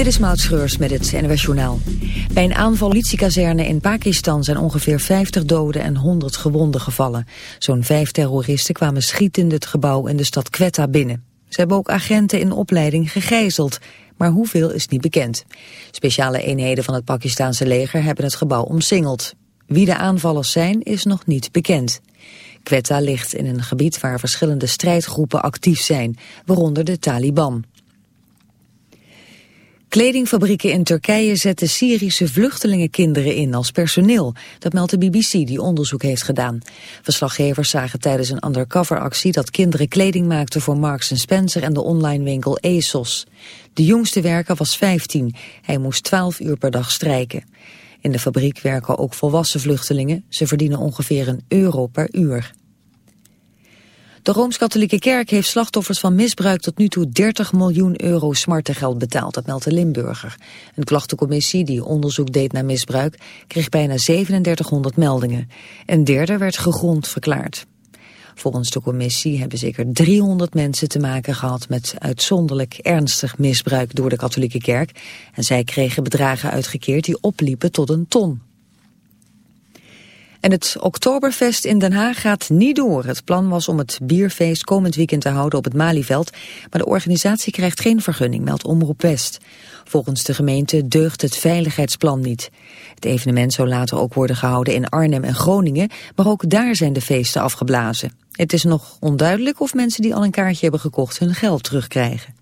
Dit is Maud met het NWS Journaal. Bij een aanval politiekazerne in Pakistan zijn ongeveer 50 doden en 100 gewonden gevallen. Zo'n vijf terroristen kwamen schietend het gebouw in de stad Quetta binnen. Ze hebben ook agenten in opleiding gegijzeld, maar hoeveel is niet bekend. Speciale eenheden van het Pakistanse leger hebben het gebouw omsingeld. Wie de aanvallers zijn is nog niet bekend. Quetta ligt in een gebied waar verschillende strijdgroepen actief zijn, waaronder de Taliban. Kledingfabrieken in Turkije zetten Syrische vluchtelingenkinderen in als personeel. Dat meldt de BBC die onderzoek heeft gedaan. Verslaggevers zagen tijdens een undercoveractie dat kinderen kleding maakten voor Marks Spencer en de online winkel ASOS. De jongste werker was 15. Hij moest 12 uur per dag strijken. In de fabriek werken ook volwassen vluchtelingen. Ze verdienen ongeveer een euro per uur. De Rooms-Katholieke Kerk heeft slachtoffers van misbruik tot nu toe 30 miljoen euro smartengeld betaald, dat meldt de Limburger. Een klachtencommissie die onderzoek deed naar misbruik kreeg bijna 3700 meldingen. Een derde werd gegrond verklaard. Volgens de commissie hebben zeker 300 mensen te maken gehad met uitzonderlijk ernstig misbruik door de katholieke kerk. En zij kregen bedragen uitgekeerd die opliepen tot een ton. En het Oktoberfest in Den Haag gaat niet door. Het plan was om het bierfeest komend weekend te houden op het Malieveld. Maar de organisatie krijgt geen vergunning, meldt Omroep West. Volgens de gemeente deugt het veiligheidsplan niet. Het evenement zou later ook worden gehouden in Arnhem en Groningen. Maar ook daar zijn de feesten afgeblazen. Het is nog onduidelijk of mensen die al een kaartje hebben gekocht hun geld terugkrijgen.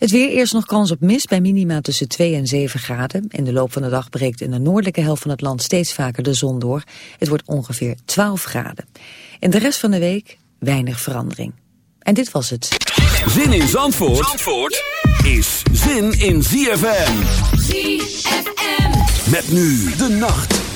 Het weer eerst nog kans op mist bij minima tussen 2 en 7 graden. In de loop van de dag breekt in de noordelijke helft van het land steeds vaker de zon door. Het wordt ongeveer 12 graden. In de rest van de week weinig verandering. En dit was het. Zin in Zandvoort, Zandvoort is zin in ZFM. ZFM. Met nu de nacht.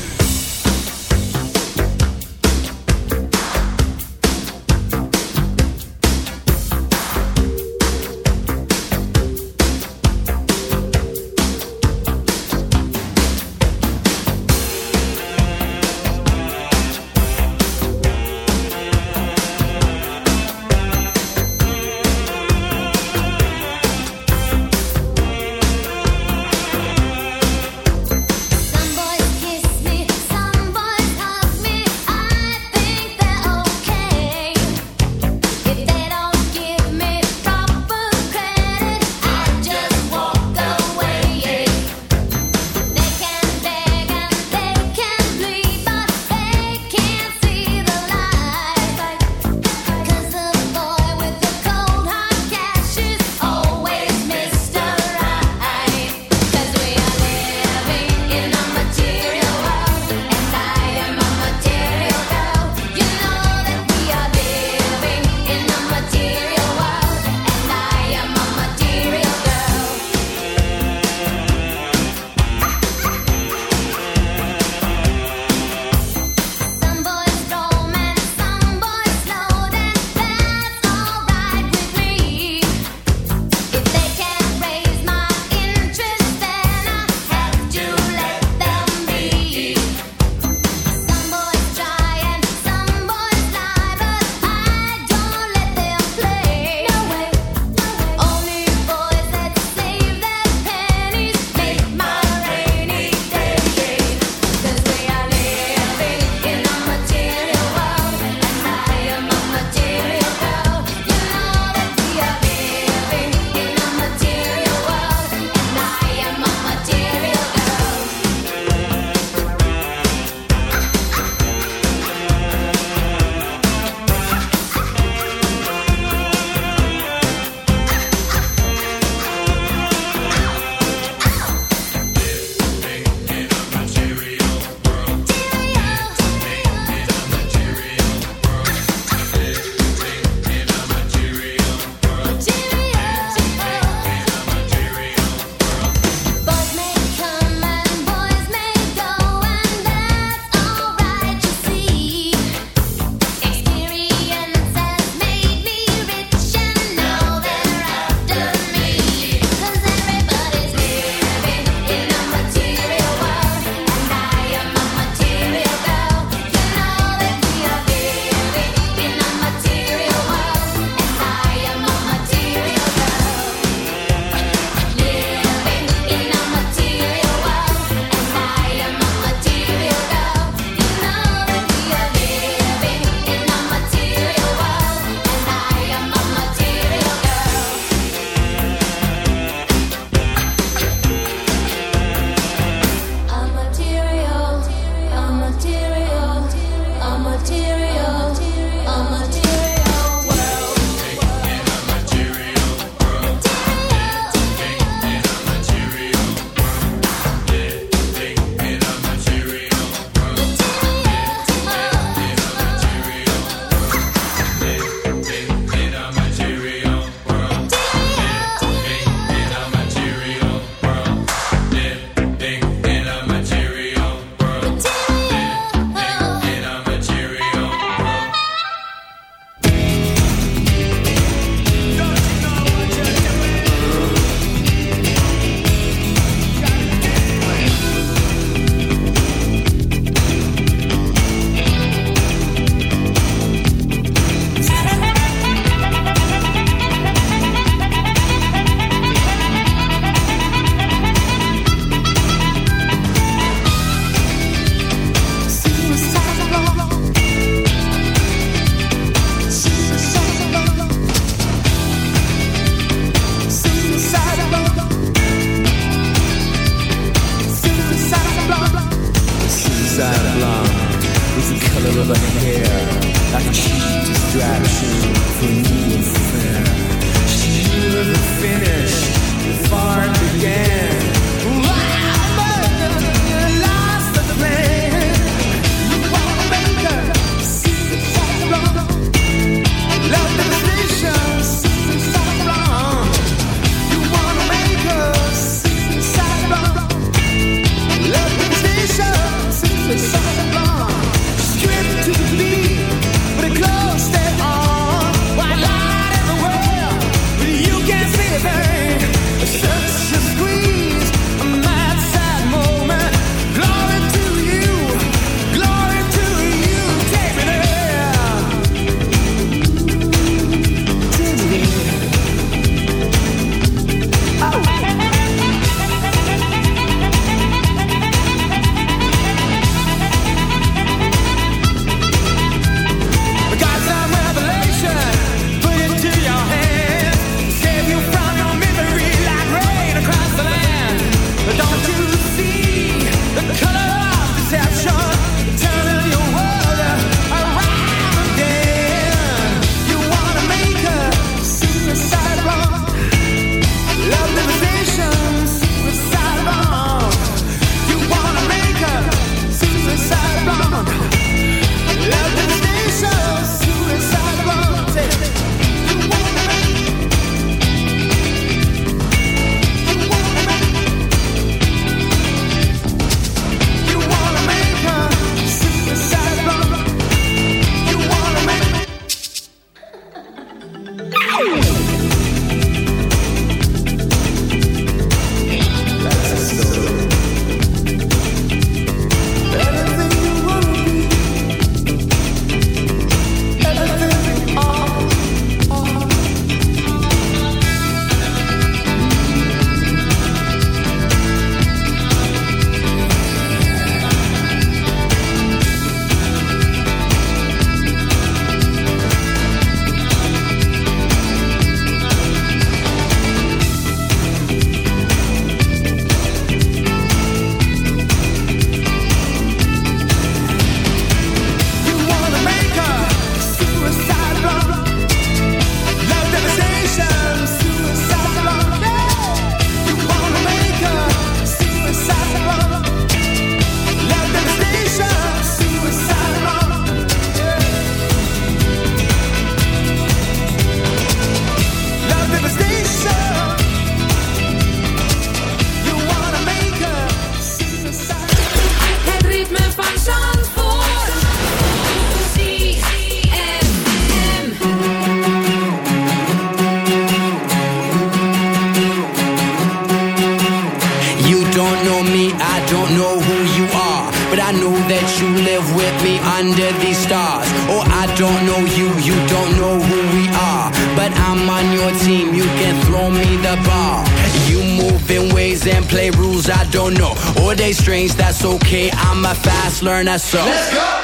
I'm learn that learner, so let's go.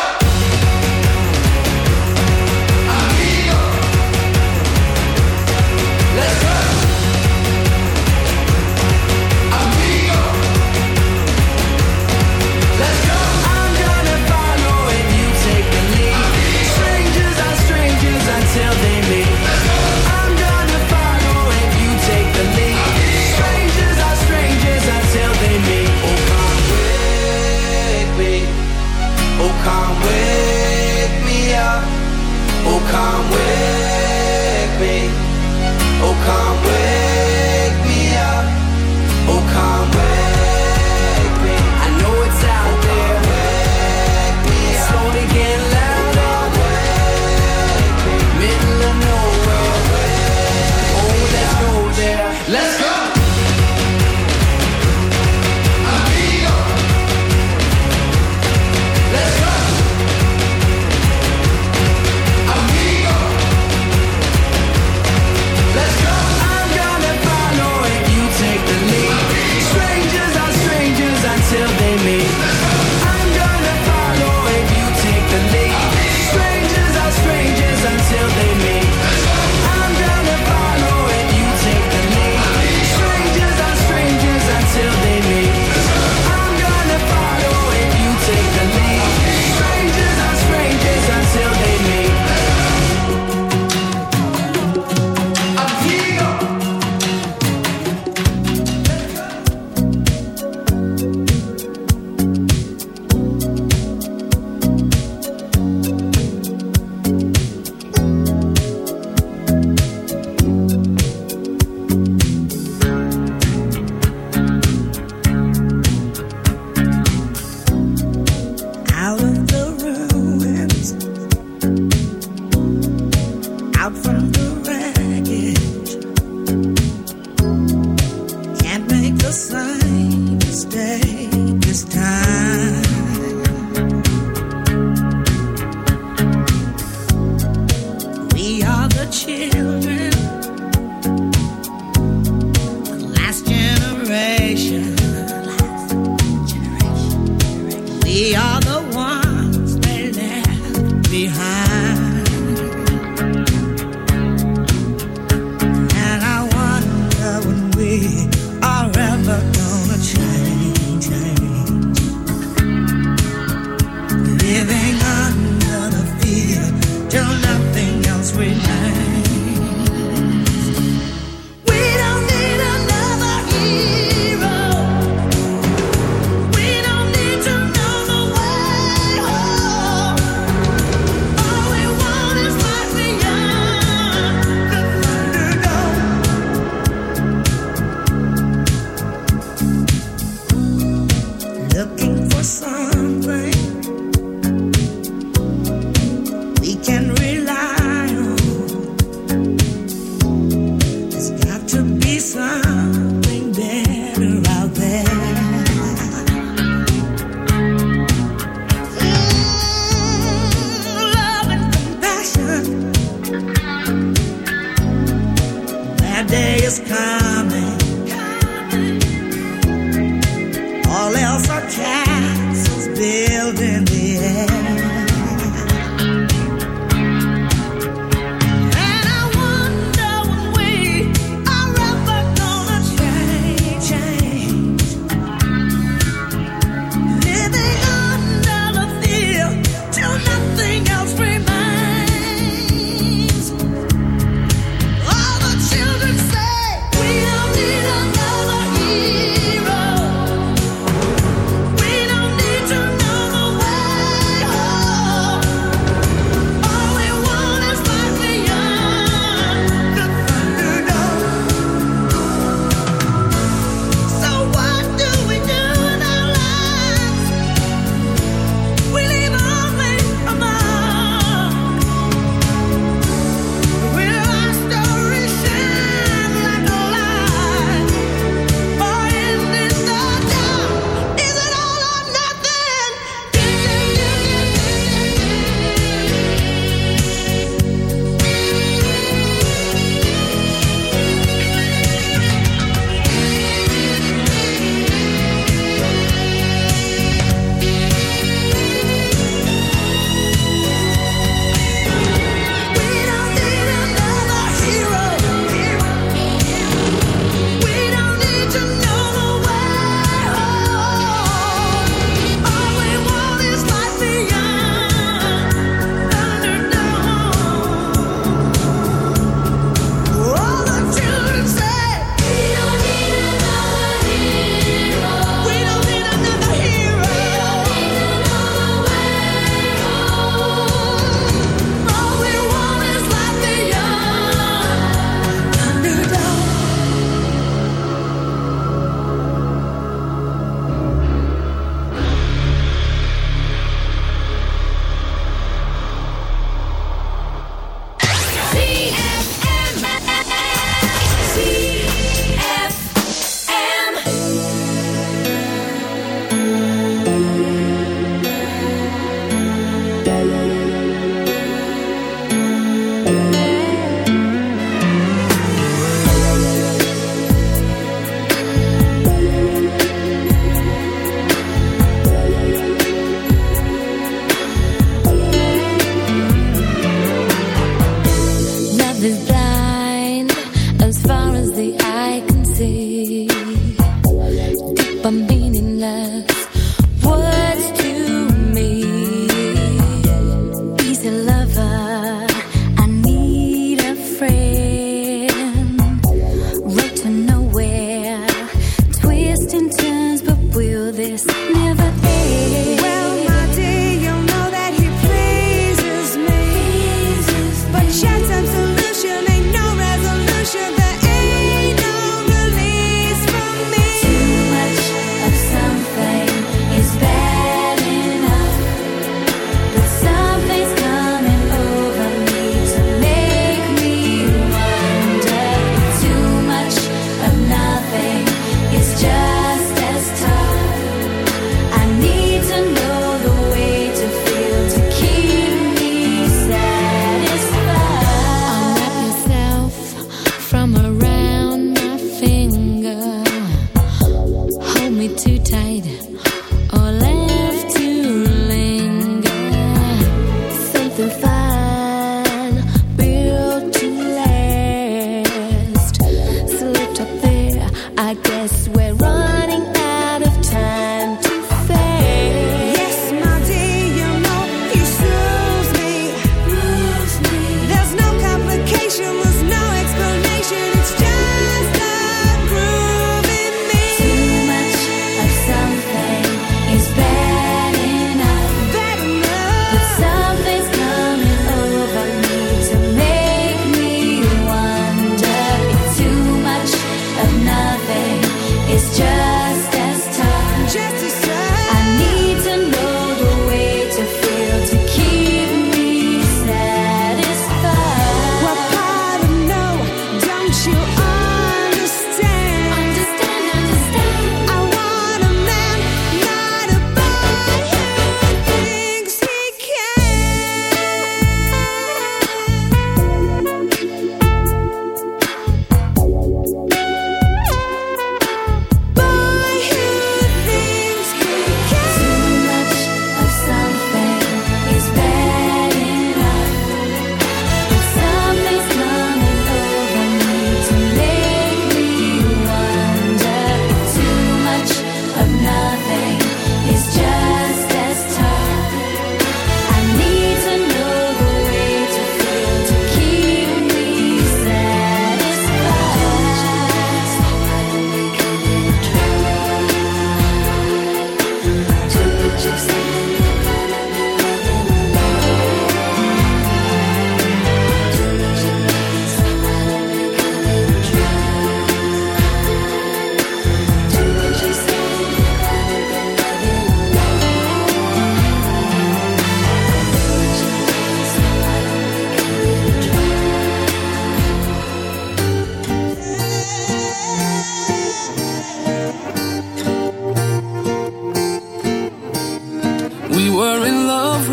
chill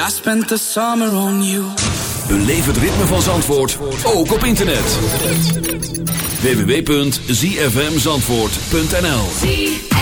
I spent the summer on you. Beleef het ritme van Zandvoort, ook op internet. www.zfmzandvoort.nl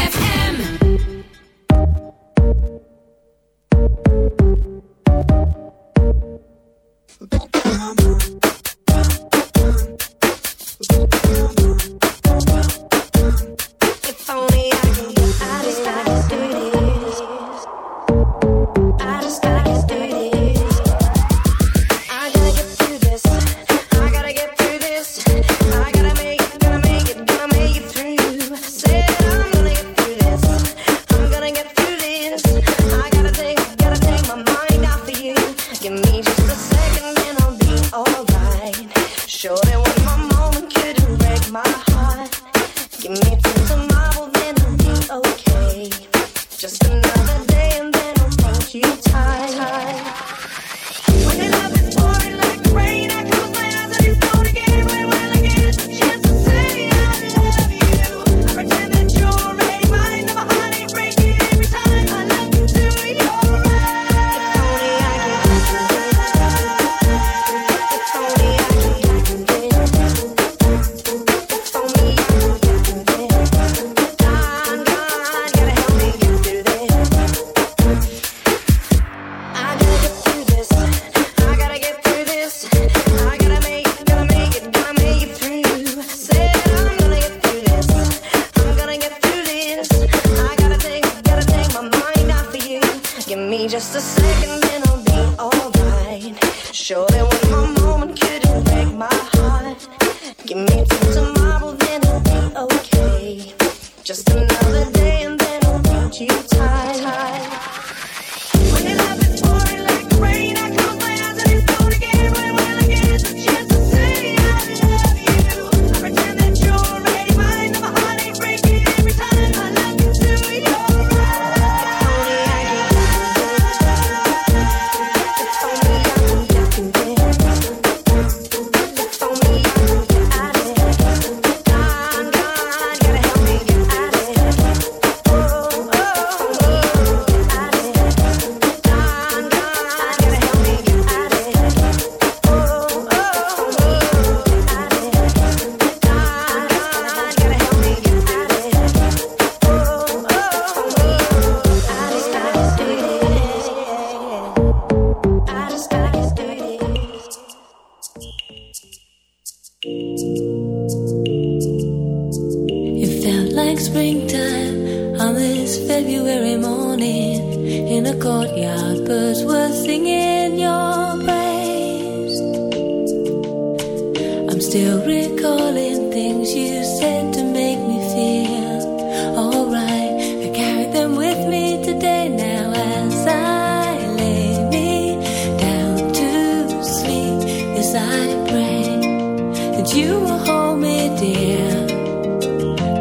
you will hold me dear,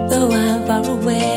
though I'm far away.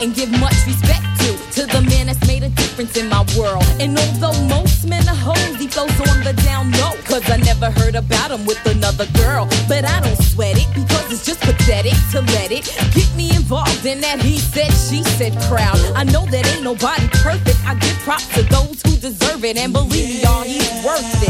and give much respect to to the man that's made a difference in my world. And although most men are hoes, he goes on the down low. Cause I never heard about him with another girl. But I don't sweat it because it's just pathetic to let it get me involved in that he said, she said crowd. I know that ain't nobody perfect. I give props to those who deserve it. And believe me, y'all, he's worth it.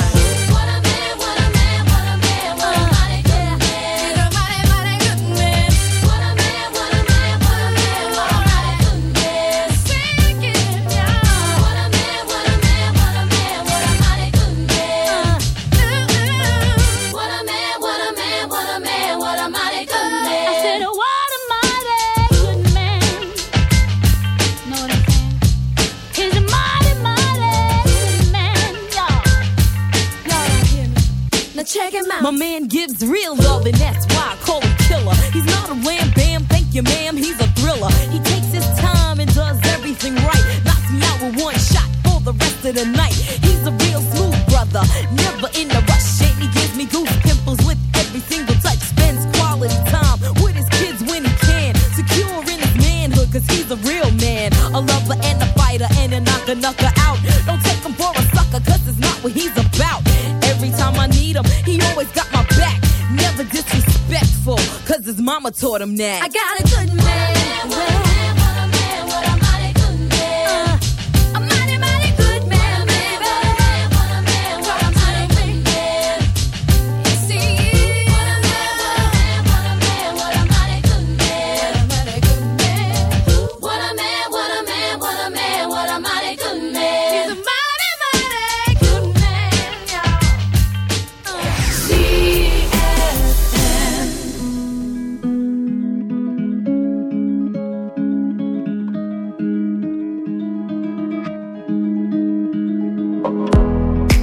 Mama taught him that. I got a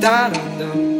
Da dum dum.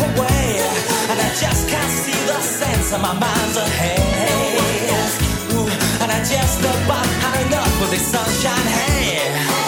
away, and I just can't see the sense of my mind's ahead. Ooh, and I just about high enough of the sunshine. Hey.